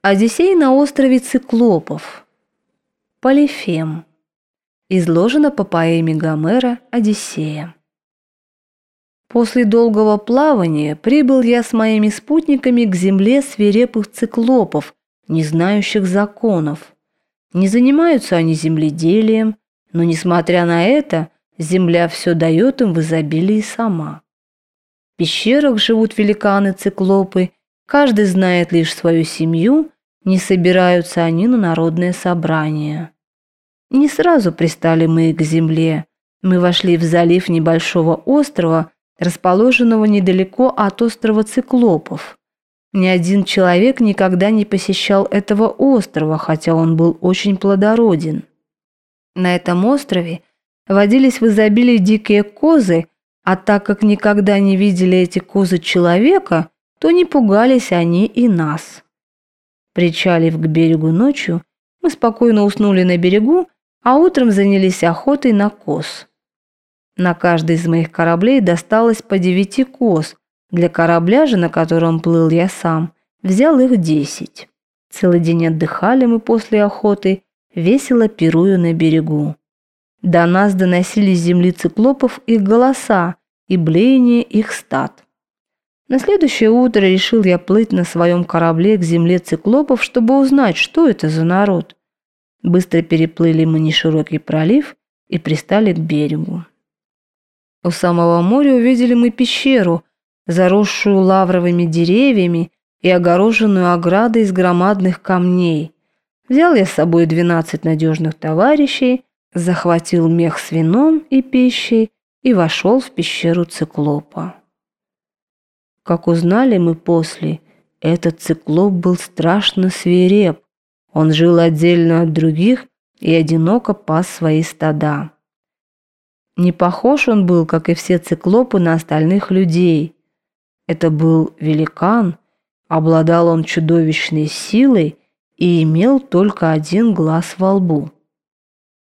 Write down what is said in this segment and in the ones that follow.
Одиссей на острове Циклопов. Полифем. Изложено по поэме Гомера «Одиссея». После долгого плавания прибыл я с моими спутниками к земле свирепых циклопов, не знающих законов. Не занимаются они земледелием, но, несмотря на это, земля все дает им в изобилии сама. В пещерах живут великаны-циклопы – Каждый знает лишь свою семью, не собираются они на народное собрание. Не сразу пристали мы к земле. Мы вошли в залив небольшого острова, расположенного недалеко от острова Циклопов. Ни один человек никогда не посещал этого острова, хотя он был очень плодороден. На этом острове водились в изобилии дикие козы, а так как никогда не видели эти козы человека, то не пугались они и нас. Причалив к берегу ночью, мы спокойно уснули на берегу, а утром занялись охотой на коз. На каждый из моих кораблей досталось по девяти коз, для корабля же, на котором плыл я сам, взял их десять. Целый день отдыхали мы после охоты, весело пируя на берегу. До нас доносились земли циклопов их голоса и блеяние их стад. На следующее утро решил я плыть на своем корабле к земле циклопов, чтобы узнать, что это за народ. Быстро переплыли мы неширокий пролив и пристали к берегу. У самого моря увидели мы пещеру, заросшую лавровыми деревьями и огороженную оградой из громадных камней. Взял я с собой двенадцать надежных товарищей, захватил мех с вином и пищей и вошел в пещеру циклопа. Как узнали мы после, этот циклоп был страшно свиреп. Он жил отдельно от других и одиноко пас свои стада. Не похож он был, как и все циклопы, на остальных людей. Это был великан, обладал он чудовищной силой и имел только один глаз во лбу.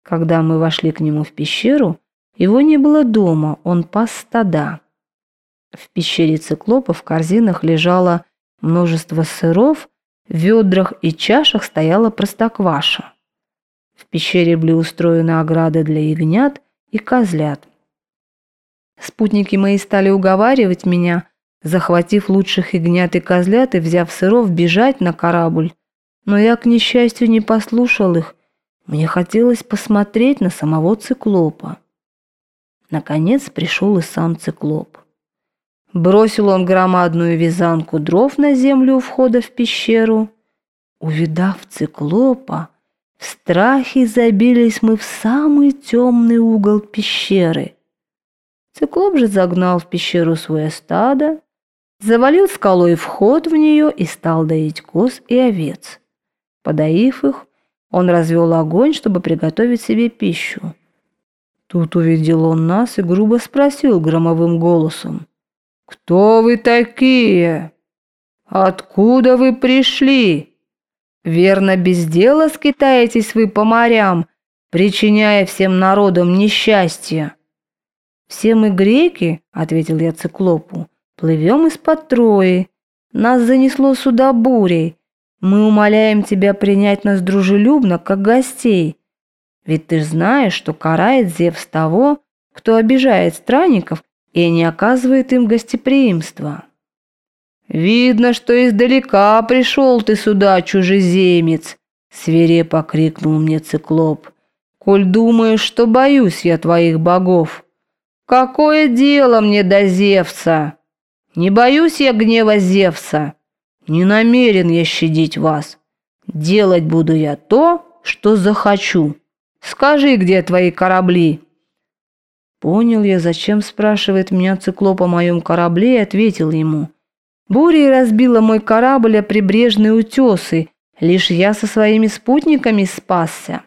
Когда мы вошли к нему в пещеру, его не было дома, он пас стада. В пещере циклопа в корзинах лежало множество сыров, в ведрах и чашах стояла простокваша. В пещере были устроены ограды для ягнят и козлят. Спутники мои стали уговаривать меня, захватив лучших ягнят и козлят и взяв сыров, бежать на корабль. Но я, к несчастью, не послушал их. Мне хотелось посмотреть на самого циклопа. Наконец пришел и сам циклоп. Бросил он громадную вязанку дров на землю у входа в пещеру. Увидав циклопа, в страхе забились мы в самый темный угол пещеры. Циклоп же загнал в пещеру свое стадо, завалил скалой вход в нее и стал доить коз и овец. Подоив их, он развел огонь, чтобы приготовить себе пищу. Тут увидел он нас и грубо спросил громовым голосом. «Кто вы такие? Откуда вы пришли? Верно, без дела скитаетесь вы по морям, причиняя всем народам несчастье?» «Все мы греки», — ответил я циклопу, — «плывем из-под Трои. Нас занесло сюда бурей. Мы умоляем тебя принять нас дружелюбно, как гостей. Ведь ты знаешь, что карает Зевс того, кто обижает странников и не оказывает им гостеприимства. «Видно, что издалека пришел ты сюда, чужеземец!» — свирепо крикнул мне циклоп. «Коль думаешь, что боюсь я твоих богов, какое дело мне до Зевса? Не боюсь я гнева Зевса, не намерен я щадить вас. Делать буду я то, что захочу. Скажи, где твои корабли?» Понял я, зачем спрашивает меня циклоп о моем корабле, и ответил ему. Буря разбила мой корабль о прибрежные утесы, лишь я со своими спутниками спасся.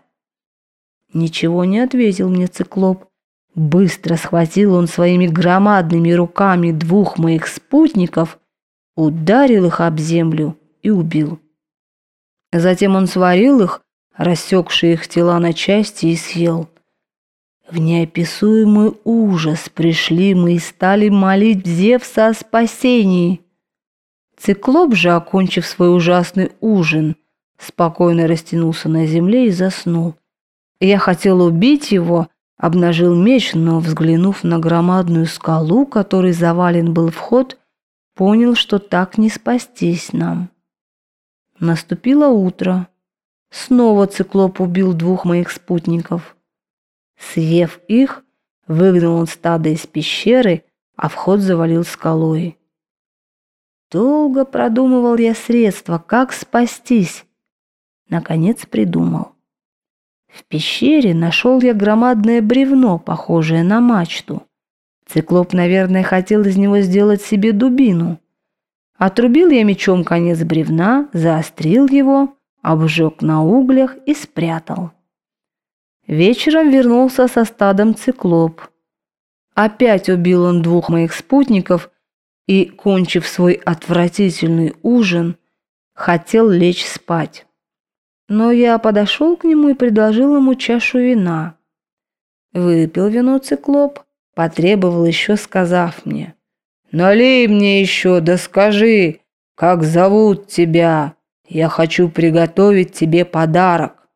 Ничего не ответил мне циклоп. Быстро схватил он своими громадными руками двух моих спутников, ударил их об землю и убил. Затем он сварил их, рассекшие их тела на части, и съел. В неописуемый ужас пришли мы и стали молить Зевса о спасении. Циклоп же, окончив свой ужасный ужин, спокойно растянулся на земле и заснул. Я хотел убить его, обнажил меч, но, взглянув на громадную скалу, которой завален был вход, понял, что так не спастись нам. Наступило утро. Снова циклоп убил двух моих спутников. Съев их, выгнал он стадо из пещеры, а вход завалил скалой. Долго продумывал я средства, как спастись. Наконец придумал. В пещере нашел я громадное бревно, похожее на мачту. Циклоп, наверное, хотел из него сделать себе дубину. Отрубил я мечом конец бревна, заострил его, обжег на углях и спрятал. Вечером вернулся со стадом циклоп. Опять убил он двух моих спутников и, кончив свой отвратительный ужин, хотел лечь спать. Но я подошел к нему и предложил ему чашу вина. Выпил вино циклоп, потребовал еще, сказав мне, «Налей мне еще, да скажи, как зовут тебя? Я хочу приготовить тебе подарок».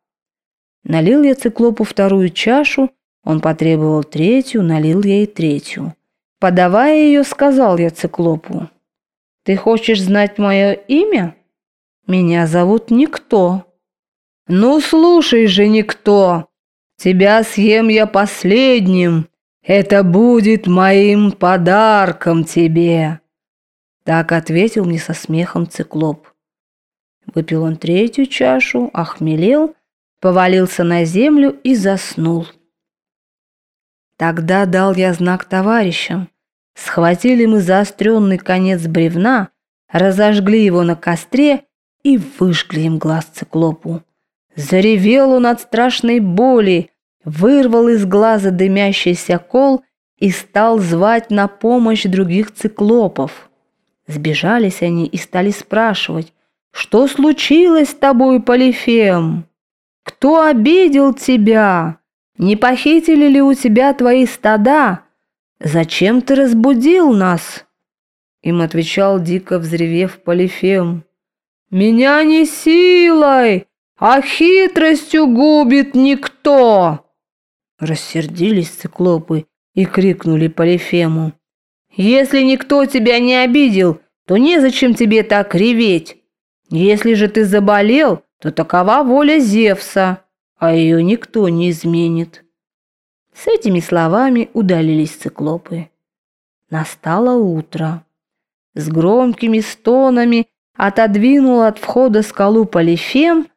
Налил я циклопу вторую чашу, он потребовал третью, налил я и третью. Подавая ее, сказал я циклопу, «Ты хочешь знать мое имя? Меня зовут Никто». «Ну, слушай же, Никто, тебя съем я последним. Это будет моим подарком тебе». Так ответил мне со смехом циклоп. Выпил он третью чашу, охмелел, повалился на землю и заснул. Тогда дал я знак товарищам. Схватили мы заостренный конец бревна, разожгли его на костре и выжгли им глаз циклопу. Заревел он от страшной боли, вырвал из глаза дымящийся кол и стал звать на помощь других циклопов. Сбежались они и стали спрашивать, что случилось с тобой, Полифем? Кто обидел тебя? Не похитили ли у тебя твои стада? Зачем ты разбудил нас?» Им отвечал дико взревев Полифем. «Меня не силой, а хитростью губит никто!» Рассердились циклопы и крикнули Полифему. «Если никто тебя не обидел, то незачем тебе так реветь. Если же ты заболел, то такова воля Зевса, а ее никто не изменит. С этими словами удалились циклопы. Настало утро. С громкими стонами отодвинул от входа скалу Полифем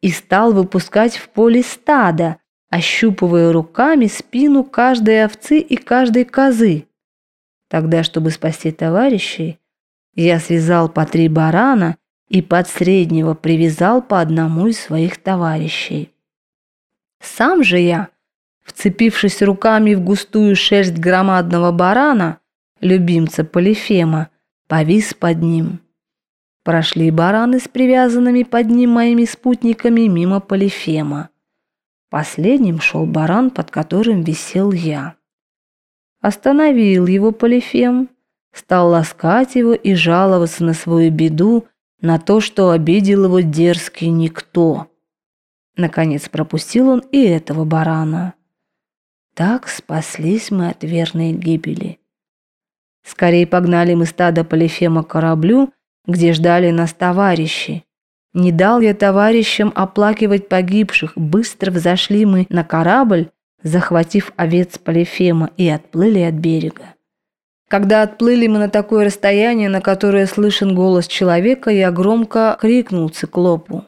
и стал выпускать в поле стадо, ощупывая руками спину каждой овцы и каждой козы. Тогда, чтобы спасти товарищей, я связал по три барана и под среднего привязал по одному из своих товарищей. Сам же я, вцепившись руками в густую шерсть громадного барана, любимца Полифема, повис под ним. Прошли бараны с привязанными под ним моими спутниками мимо Полифема. Последним шел баран, под которым висел я. Остановил его Полифем, стал ласкать его и жаловаться на свою беду, на то, что обидел его дерзкий никто. Наконец пропустил он и этого барана. Так спаслись мы от верной гибели. Скорее погнали мы стадо Полифема к кораблю, где ждали нас товарищи. Не дал я товарищам оплакивать погибших, быстро взошли мы на корабль, захватив овец Полифема, и отплыли от берега. Когда отплыли мы на такое расстояние, на которое слышен голос человека, я громко крикнул циклопу.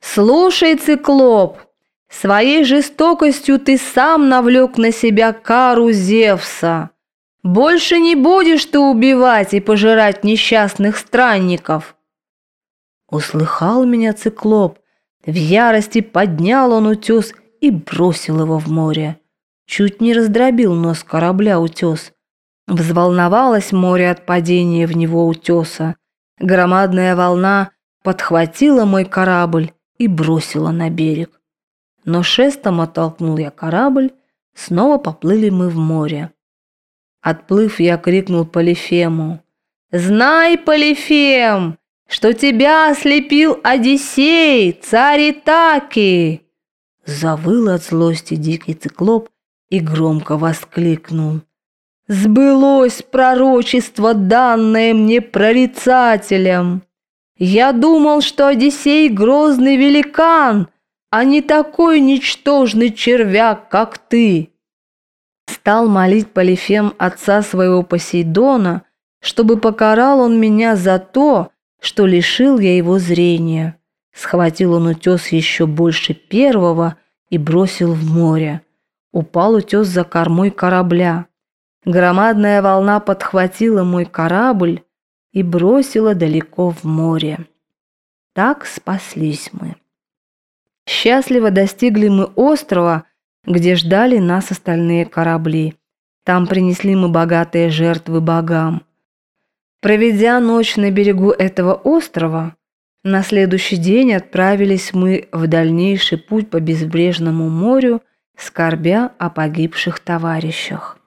«Слушай, циклоп, своей жестокостью ты сам навлек на себя кару Зевса. Больше не будешь ты убивать и пожирать несчастных странников». Услыхал меня циклоп, в ярости поднял он утес и бросил его в море. Чуть не раздробил нос корабля утес. Взволновалось море от падения в него утеса. Громадная волна подхватила мой корабль и бросила на берег. Но шестом оттолкнул я корабль, снова поплыли мы в море. Отплыв, я крикнул Полифему. Знай, Полифем, что тебя ослепил Одиссей, царь Итаки!» Завыл от злости дикий циклоп и громко воскликнул. «Сбылось пророчество, данное мне прорицателем! Я думал, что Одиссей — грозный великан, а не такой ничтожный червяк, как ты!» Стал молить Полифем отца своего Посейдона, чтобы покарал он меня за то, что лишил я его зрения. Схватил он утес еще больше первого и бросил в море. Упал утес за кормой корабля. Громадная волна подхватила мой корабль и бросила далеко в море. Так спаслись мы. Счастливо достигли мы острова, где ждали нас остальные корабли. Там принесли мы богатые жертвы богам. Проведя ночь на берегу этого острова, на следующий день отправились мы в дальнейший путь по безбрежному морю, скорбя о погибших товарищах.